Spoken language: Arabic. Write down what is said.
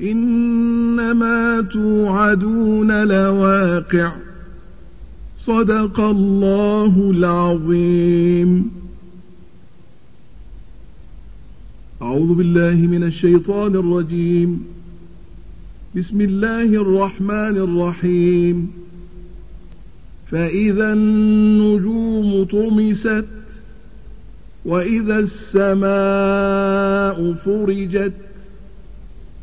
إنما توعدون لواقع. صدق الله العظيم. أعوذ بالله من الشيطان الرجيم. بسم الله الرحمن الرحيم. فإذا النجوم طمست وإذا السماء فرجت